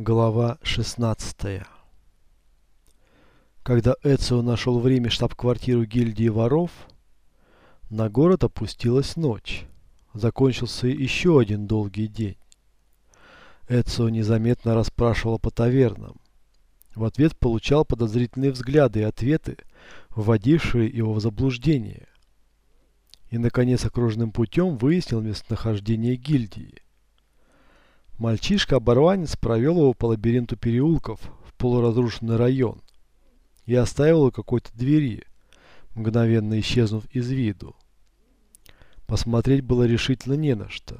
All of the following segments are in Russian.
Глава 16 Когда Эцио нашел в Риме штаб-квартиру гильдии воров, на город опустилась ночь. Закончился еще один долгий день. Эцио незаметно расспрашивал по тавернам. В ответ получал подозрительные взгляды и ответы, вводившие его в заблуждение. И, наконец, окружным путем выяснил местонахождение гильдии. Мальчишка-оборванец провел его по лабиринту переулков в полуразрушенный район и оставил у какой-то двери, мгновенно исчезнув из виду. Посмотреть было решительно не на что.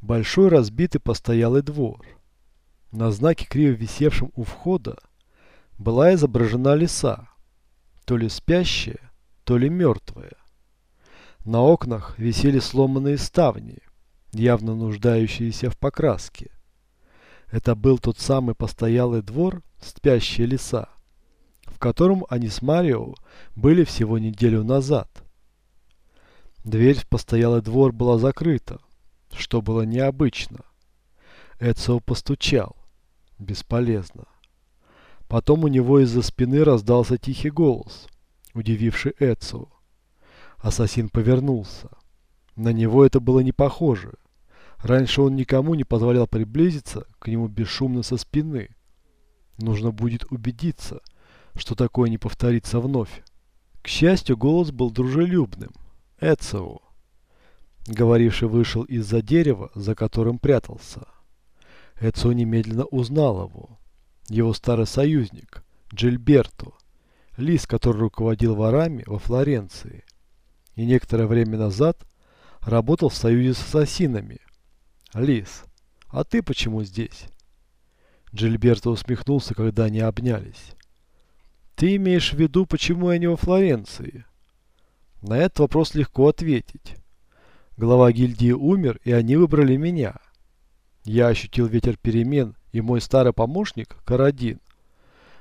Большой разбитый постоялый двор. На знаке, криво висевшем у входа, была изображена лиса, то ли спящая, то ли мертвая. На окнах висели сломанные ставни – явно нуждающиеся в покраске. Это был тот самый постоялый двор, спящие леса, в котором они с Марио были всего неделю назад. Дверь в постоялый двор была закрыта, что было необычно. Эцио постучал. Бесполезно. Потом у него из-за спины раздался тихий голос, удививший Эцио. Ассасин повернулся. На него это было не похоже. Раньше он никому не позволял приблизиться к нему бесшумно со спины. Нужно будет убедиться, что такое не повторится вновь. К счастью, голос был дружелюбным. Эцио. Говоривший вышел из-за дерева, за которым прятался. Эцио немедленно узнал его. Его старый союзник, Джильберто, лис, который руководил ворами во Флоренции. И некоторое время назад работал в союзе с ассасинами – Лис, а ты почему здесь? Джильберто усмехнулся, когда они обнялись. Ты имеешь в виду, почему я не во Флоренции? На этот вопрос легко ответить. Глава гильдии умер, и они выбрали меня. Я ощутил ветер перемен, и мой старый помощник, Карадин,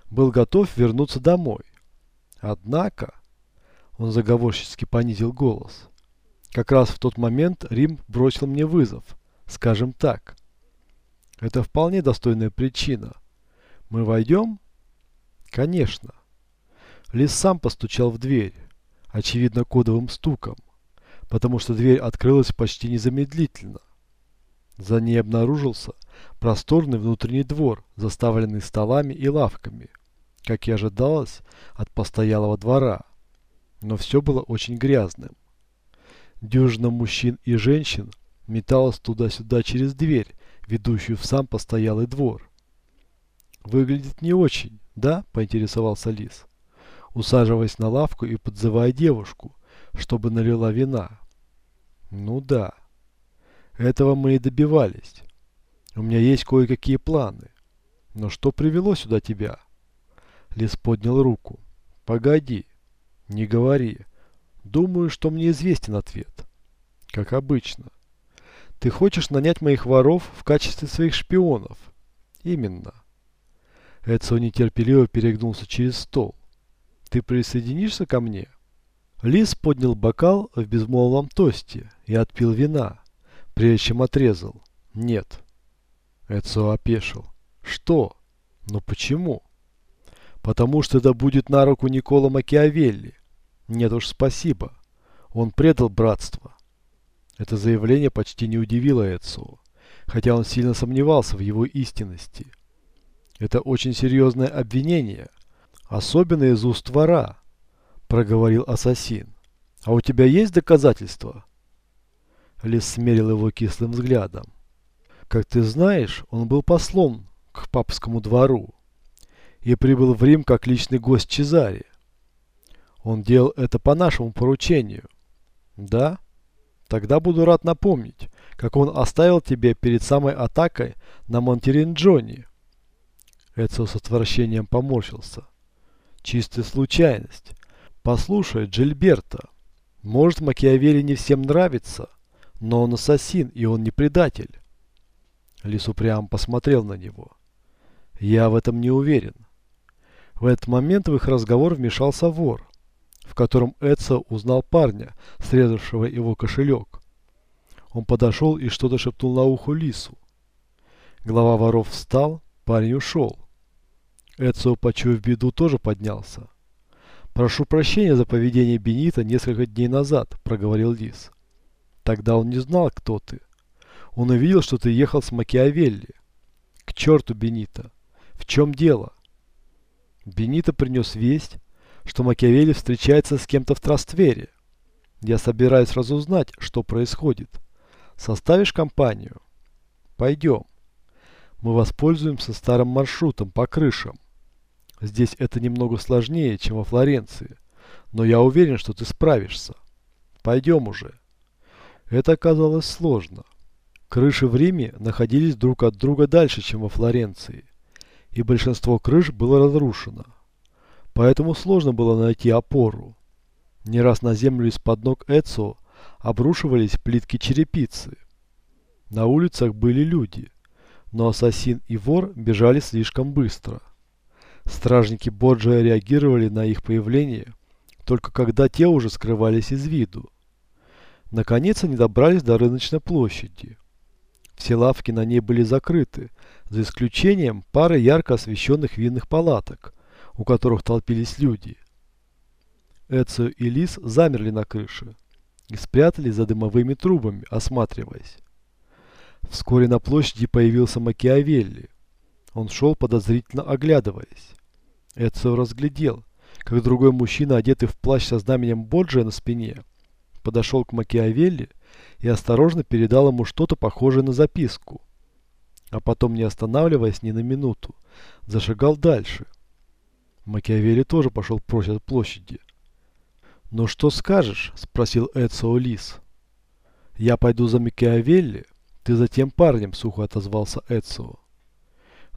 был готов вернуться домой. Однако, он заговорчески понизил голос, как раз в тот момент Рим бросил мне вызов – Скажем так. Это вполне достойная причина. Мы войдем? Конечно. Лис сам постучал в дверь, очевидно кодовым стуком, потому что дверь открылась почти незамедлительно. За ней обнаружился просторный внутренний двор, заставленный столами и лавками, как и ожидалось от постоялого двора. Но все было очень грязным. Дюжина мужчин и женщин металась туда-сюда через дверь, ведущую в сам постоялый двор. «Выглядит не очень, да?» – поинтересовался Лис, усаживаясь на лавку и подзывая девушку, чтобы налила вина. «Ну да. Этого мы и добивались. У меня есть кое-какие планы. Но что привело сюда тебя?» Лис поднял руку. «Погоди. Не говори. Думаю, что мне известен ответ. Как обычно. Ты хочешь нанять моих воров в качестве своих шпионов? Именно. Эдсо нетерпеливо перегнулся через стол. Ты присоединишься ко мне? Лис поднял бокал в безмолвном тосте и отпил вина, прежде чем отрезал. Нет. Эдсо опешил. Что? Ну почему? Потому что это будет на руку Никола Макиавелли. Нет уж, спасибо. Он предал братство. Это заявление почти не удивило Эдсу, хотя он сильно сомневался в его истинности. Это очень серьезное обвинение, особенно из уст вора, проговорил ассасин. А у тебя есть доказательства? Лис смерил его кислым взглядом. Как ты знаешь, он был послом к папскому двору и прибыл в Рим как личный гость Чезаре. Он делал это по нашему поручению. Да? Тогда буду рад напомнить, как он оставил тебе перед самой атакой на Монтеринджоне. Эцио с отвращением поморщился. Чистая случайность. Послушай, Джильберто, может Макиавелли не всем нравится, но он ассасин, и он не предатель. Лису прямо посмотрел на него. Я в этом не уверен. В этот момент в их разговор вмешался вор в котором Эдсо узнал парня, срезавшего его кошелек. Он подошел и что-то шепнул на ухо Лису. Глава воров встал парень ушел. Эцио, почуяв беду, тоже поднялся. «Прошу прощения за поведение Бенита несколько дней назад», – проговорил Лис. «Тогда он не знал, кто ты. Он увидел, что ты ехал с Макиавелли. К черту, Бенита! В чем дело?» Бенита принес весть, что Макиавелли встречается с кем-то в Траствере. Я собираюсь разузнать, что происходит. Составишь компанию? Пойдем. Мы воспользуемся старым маршрутом по крышам. Здесь это немного сложнее, чем во Флоренции, но я уверен, что ты справишься. Пойдем уже. Это оказалось сложно. Крыши в Риме находились друг от друга дальше, чем во Флоренции, и большинство крыш было разрушено. Поэтому сложно было найти опору. Не раз на землю из-под ног Эцио обрушивались плитки черепицы. На улицах были люди, но ассасин и вор бежали слишком быстро. Стражники Борджия реагировали на их появление, только когда те уже скрывались из виду. Наконец они добрались до рыночной площади. Все лавки на ней были закрыты, за исключением пары ярко освещенных винных палаток, у которых толпились люди. Эцио и Лис замерли на крыше и спрятались за дымовыми трубами, осматриваясь. Вскоре на площади появился Макиавелли. Он шел подозрительно оглядываясь. Эцио разглядел, как другой мужчина, одетый в плащ со знаменем Боджия на спине, подошел к Макиавелли и осторожно передал ему что-то похожее на записку. А потом, не останавливаясь ни на минуту, зашагал дальше. Макиавелли тоже пошел прочь от площади. «Ну что скажешь?» – спросил Эцио Лис. «Я пойду за Макиавелли, ты за тем парнем», – сухо отозвался Эцио.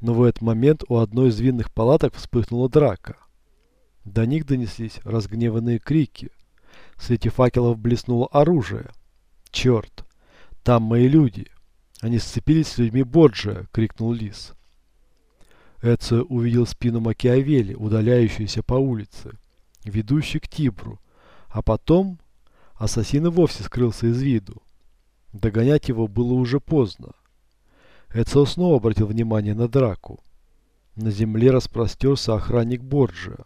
Но в этот момент у одной из винных палаток вспыхнула драка. До них донеслись разгневанные крики. В свете факелов блеснуло оружие. «Черт! Там мои люди! Они сцепились с людьми Боджия!» — крикнул Лис. Эцио увидел спину Макиавелли, удаляющуюся по улице, ведущей к Тибру, а потом ассасин вовсе скрылся из виду. Догонять его было уже поздно. Эцио снова обратил внимание на драку. На земле распростерся охранник Борджиа.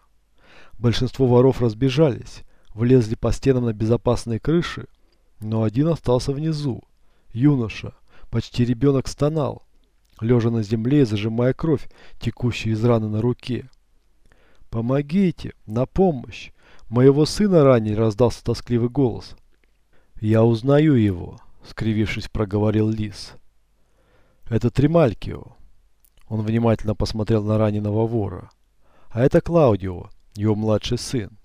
Большинство воров разбежались, влезли по стенам на безопасные крыши, но один остался внизу. Юноша, почти ребенок, стонал, лежа на земле и зажимая кровь, текущую из раны на руке. «Помогите! На помощь! Моего сына ранили!» – раздался тоскливый голос. «Я узнаю его», – скривившись, проговорил Лис. Это Трималькио. Он внимательно посмотрел на раненого вора. А это Клаудио, его младший сын.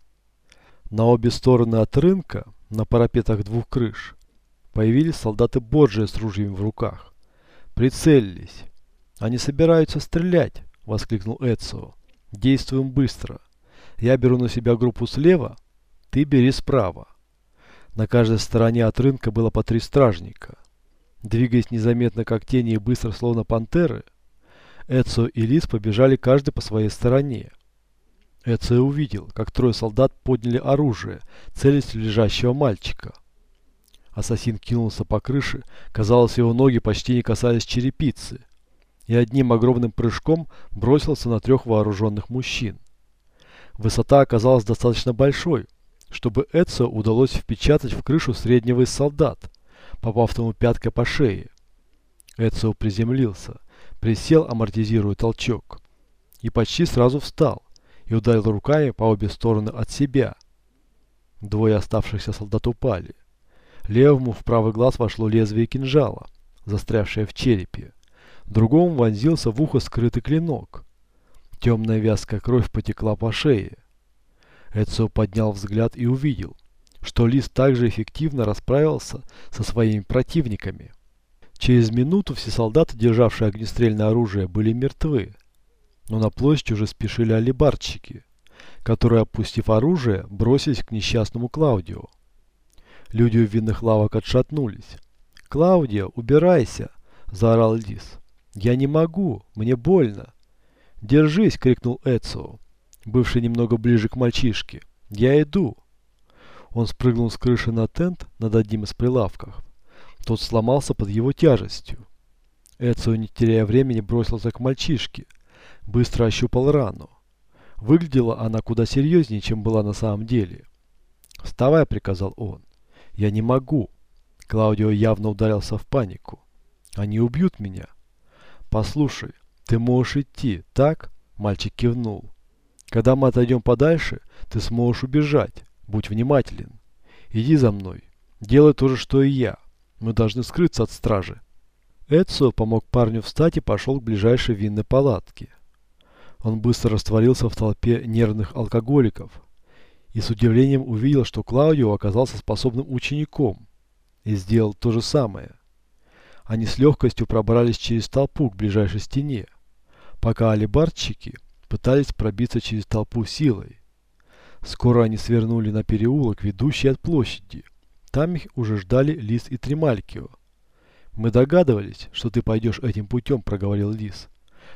На обе стороны от рынка, на парапетах двух крыш, появились солдаты Борджия с ружьями в руках. Прицелились. «Они собираются стрелять!» – воскликнул Эцио. «Действуем быстро. Я беру на себя группу слева, ты бери справа». На каждой стороне от рынка было по три стражника. Двигаясь незаметно, как тени и быстро, словно пантеры, Эцио и Лис побежали каждый по своей стороне. Эцио увидел, как трое солдат подняли оружие, целясь в лежащего мальчика. Ассасин кинулся по крыше, казалось, его ноги почти не касались черепицы, и одним огромным прыжком бросился на трех вооруженных мужчин. Высота оказалась достаточно большой, чтобы Эцио удалось впечатать в крышу среднего из солдат – попав тому пяткой по шее. Эцио приземлился, присел, амортизируя толчок, и почти сразу встал и ударил руками по обе стороны от себя. Двое оставшихся солдат упали. Левому в правый глаз вошло лезвие кинжала, застрявшее в черепе. Другому вонзился в ухо скрытый клинок. Темная вязкая кровь потекла по шее. Эцио поднял взгляд и увидел, что Лис также эффективно расправился со своими противниками. Через минуту все солдаты, державшие огнестрельное оружие, были мертвы. Но на площадь уже спешили алибарщики, которые, опустив оружие, бросились к несчастному Клаудио. Люди у винных лавок отшатнулись. «Клаудио, убирайся!» – заорал Лис. «Я не могу, мне больно!» «Держись!» – крикнул Эцио, бывший немного ближе к мальчишке. «Я иду!» Он спрыгнул с крыши на тент над одним из прилавков. Тот сломался под его тяжестью. Эцио, не теряя времени, бросился к мальчишке. Быстро ощупал рану. Выглядела она куда серьезнее, чем была на самом деле. «Вставай», — приказал он. «Я не могу». Клаудио явно ударился в панику. «Они убьют меня». «Послушай, ты можешь идти, так?» Мальчик кивнул. «Когда мы отойдем подальше, ты сможешь убежать. Будь внимателен. Иди за мной. Делай то же, что и я. Мы должны скрыться от стражи». Эдсо помог парню встать и пошел к ближайшей винной палатке. Он быстро растворился в толпе нервных алкоголиков и с удивлением увидел, что Клаудио оказался способным учеником и сделал то же самое. Они с легкостью пробрались через толпу к ближайшей стене, пока алибардщики пытались пробиться через толпу силой. Скоро они свернули на переулок, ведущий от площади. Там их уже ждали Лис и Тремалькио. «Мы догадывались, что ты пойдешь этим путем», — проговорил Лис,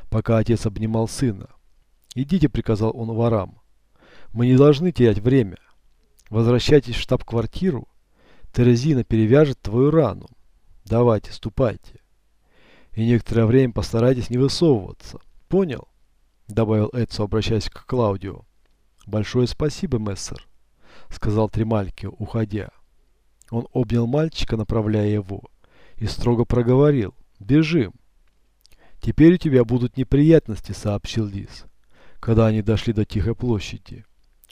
пока отец обнимал сына. «Идите», — приказал он ворам. «Мы не должны терять время. Возвращайтесь в штаб-квартиру. Терезина перевяжет твою рану. Давайте, ступайте. И некоторое время постарайтесь не высовываться. Понял?» Добавил Эдсо, обращаясь к Клаудио. «Большое спасибо, мессер», — сказал Тремалькио, уходя. Он обнял мальчика, направляя его и строго проговорил. «Бежим!» «Теперь у тебя будут неприятности», — сообщил Лис, когда они дошли до Тихой площади.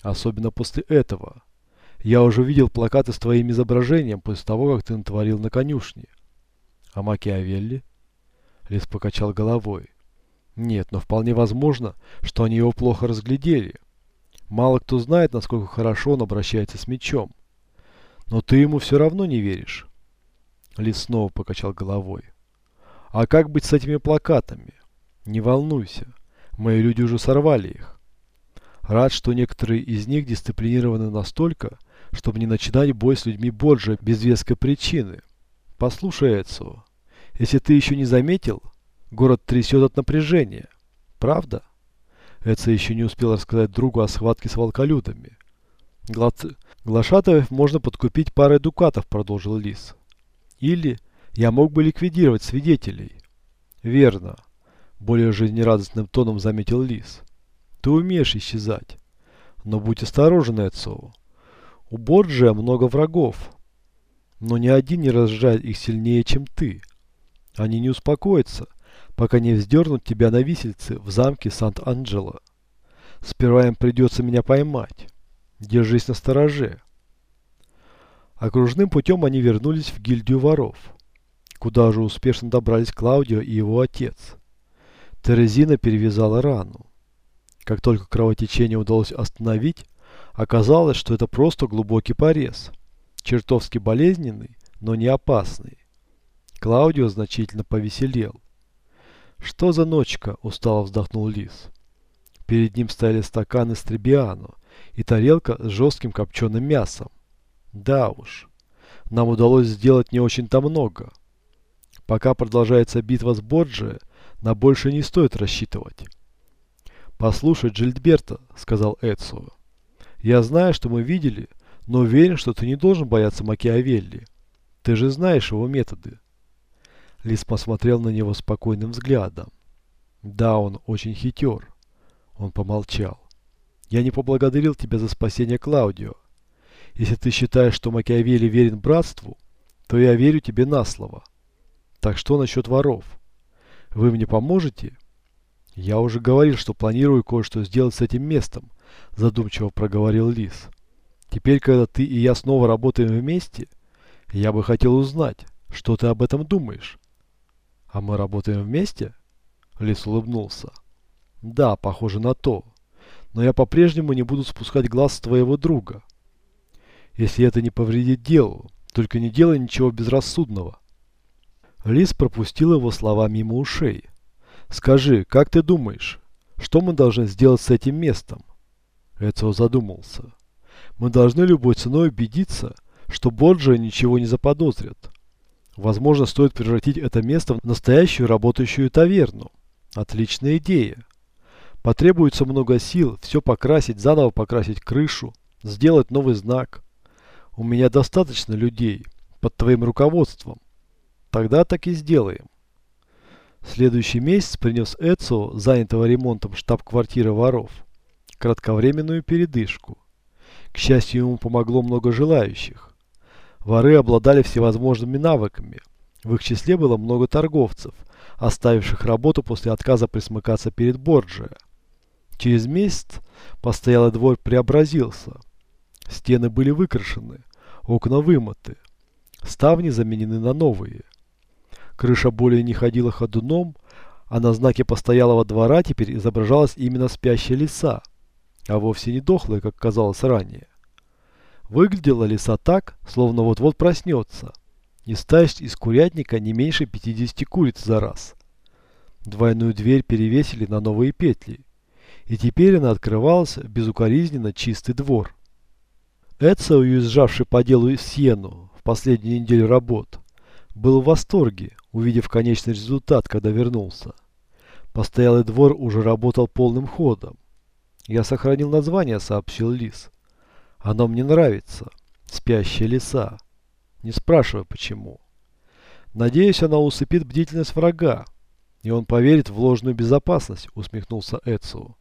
«Особенно после этого. Я уже видел плакаты с твоим изображением после того, как ты натворил на конюшне». «А Макиавелли?» Лис покачал головой. «Нет, но вполне возможно, что они его плохо разглядели. Мало кто знает, насколько хорошо он обращается с мечом. Но ты ему все равно не веришь». Лис снова покачал головой. А как быть с этими плакатами? Не волнуйся, мои люди уже сорвали их. Рад, что некоторые из них дисциплинированы настолько, чтобы не начинать бой с людьми Боджа без веской причины. Послушай, Эцио, если ты еще не заметил, город трясет от напряжения. Правда? Эцио еще не успел рассказать другу о схватке с волколюдами. Глад... Глашатаев можно подкупить парой дукатов, продолжил Лис. Или я мог бы ликвидировать свидетелей. Верно. Более жизнерадостным тоном заметил Лис. Ты умеешь исчезать. Но будь осторожен, Эцио. У Борджия много врагов. Но ни один не разжает их сильнее, чем ты. Они не успокоятся, пока не вздернут тебя на висельце в замке Сант-Анджело. Сперва им придется меня поймать. Держись на стороже. Окружным путем они вернулись в гильдию воров, куда же успешно добрались Клаудио и его отец. Терезина перевязала рану. Как только кровотечение удалось остановить, оказалось, что это просто глубокий порез, чертовски болезненный, но не опасный. Клаудио значительно повеселел. «Что за ночка?» – устало вздохнул Лис. Перед ним стояли стаканы с требиано и тарелка с жестким копченым мясом. Да уж, нам удалось сделать не очень-то много. Пока продолжается битва с Борджи, на больше не стоит рассчитывать. «Послушай, Джильдберта», — сказал Эдсо, — «я знаю, что мы видели, но уверен, что ты не должен бояться Макиавелли. Ты же знаешь его методы». Лис посмотрел на него спокойным взглядом. «Да, он очень хитер». Он помолчал. «Я не поблагодарил тебя за спасение Клаудио. Если ты считаешь, что Макиавелли верен братству, то я верю тебе на слово. Так что насчет воров? Вы мне поможете? Я уже говорил, что планирую кое-что сделать с этим местом, задумчиво проговорил Лис. Теперь, когда ты и я снова работаем вместе, я бы хотел узнать, что ты об этом думаешь. А мы работаем вместе? Лис улыбнулся. Да, похоже на то. Но я по-прежнему не буду спускать глаз с твоего друга если это не повредит делу. Только не делай ничего безрассудного. Лис пропустил его слова мимо ушей. «Скажи, как ты думаешь, что мы должны сделать с этим местом?» Эцио задумался. «Мы должны любой ценой убедиться, что Боджи ничего не заподозрят. Возможно, стоит превратить это место в настоящую работающую таверну. Отличная идея. Потребуется много сил все покрасить, заново покрасить крышу, сделать новый знак. У меня достаточно людей под твоим руководством. Тогда так и сделаем. Следующий месяц принес Эцио, занятого ремонтом штаб-квартиры воров, кратковременную передышку. К счастью, ему помогло много желающих. Воры обладали всевозможными навыками. В их числе было много торговцев, оставивших работу после отказа присмыкаться перед Борджиа. Через месяц постоялый двор преобразился. Стены были выкрашены, окна вымыты, ставни заменены на новые. Крыша более не ходила ходуном, а на знаке постоялого двора теперь изображалась именно спящая лиса, а вовсе не дохлая, как казалось ранее. Выглядела лиса так, словно вот-вот проснется. Не ставить из курятника не меньше 50 куриц за раз. Двойную дверь перевесили на новые петли, и теперь она открывалась в безукоризненно чистый двор. Эдсо, уезжавший по делу из Сьену в последнюю неделю работ, был в восторге, увидев конечный результат, когда вернулся. Постоялый двор уже работал полным ходом. «Я сохранил название», — сообщил Лис. «Оно мне нравится. Спящая лиса. Не спрашивай, почему. Надеюсь, она усыпит бдительность врага, и он поверит в ложную безопасность», — усмехнулся Эцио.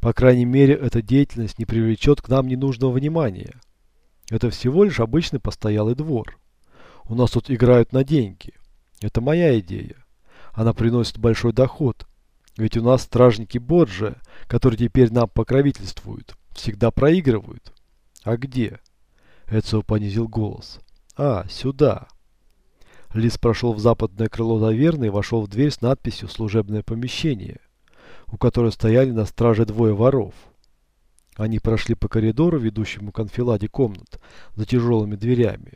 «По крайней мере, эта деятельность не привлечет к нам ненужного внимания. Это всего лишь обычный постоялый двор». У нас тут играют на деньги. Это моя идея. Она приносит большой доход. Ведь у нас стражники Борджа, которые теперь нам покровительствуют, всегда проигрывают. А где? Эцио понизил голос. А, сюда. Лис прошел в западное крыло таверны и вошел в дверь с надписью «Служебное помещение», у которой стояли на страже двое воров. Они прошли по коридору, ведущему к анфиладе комнат, за тяжелыми дверями.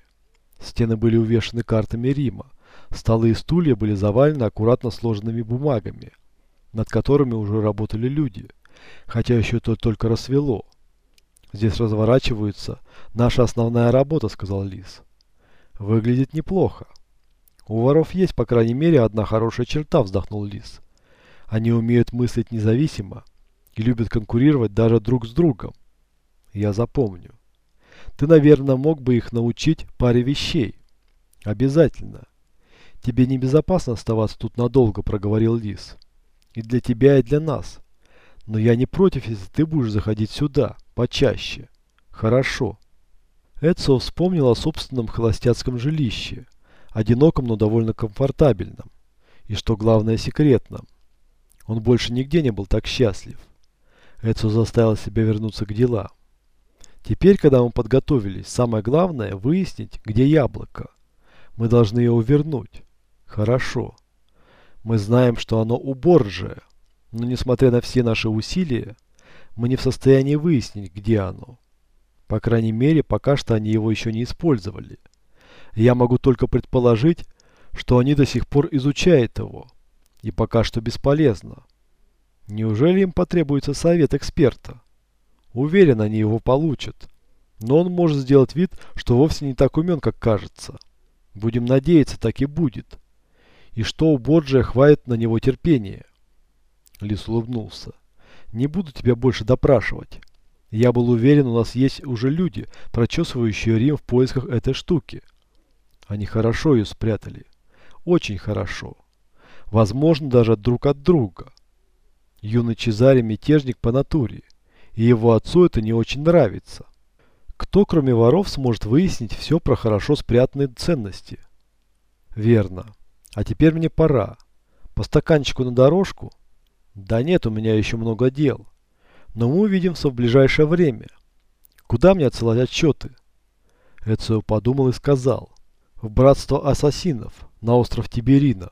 Стены были увешаны картами Рима. Столы и стулья были завалены аккуратно сложенными бумагами, над которыми уже работали люди, хотя еще то только рассвело. «Здесь разворачивается наша основная работа», — сказал Лис. «Выглядит неплохо. У воров есть, по крайней мере, одна хорошая черта», — вздохнул Лис. «Они умеют мыслить независимо и любят конкурировать даже друг с другом. Я запомню». Ты, наверное, мог бы их научить паре вещей. Обязательно. Тебе небезопасно оставаться тут надолго, проговорил Лис. И для тебя, и для нас. Но я не против, если ты будешь заходить сюда, почаще. Хорошо. Эдсо вспомнил о собственном холостяцком жилище. Одиноком, но довольно комфортабельном. И что главное, секретном. Он больше нигде не был так счастлив. Эдсо заставил себя вернуться к делам. Теперь, когда мы подготовились, самое главное выяснить, где яблоко. Мы должны его вернуть. Хорошо. Мы знаем, что оно у Борджия, но несмотря на все наши усилия, мы не в состоянии выяснить, где оно. По крайней мере, пока что они его еще не использовали. Я могу только предположить, что они до сих пор изучают его. И пока что бесполезно. Неужели им потребуется совет эксперта? Уверен, они его получат. Но он может сделать вид, что вовсе не так умен, как кажется. Будем надеяться, так и будет. И что у Борджия хватит на него терпения. Лис улыбнулся. Не буду тебя больше допрашивать. Я был уверен, у нас есть уже люди, прочесывающие Рим в поисках этой штуки. Они хорошо ее спрятали. Очень хорошо. Возможно, даже друг от друга. Юный Чезаре мятежник по натуре и его отцу это не очень нравится. Кто, кроме воров, сможет выяснить все про хорошо спрятанные ценности? Верно. А теперь мне пора. По стаканчику на дорожку? Да нет, у меня еще много дел. Но мы увидимся в ближайшее время. Куда мне отсылать отчеты? Эцио подумал и сказал. В братство ассасинов, на остров Тиберина.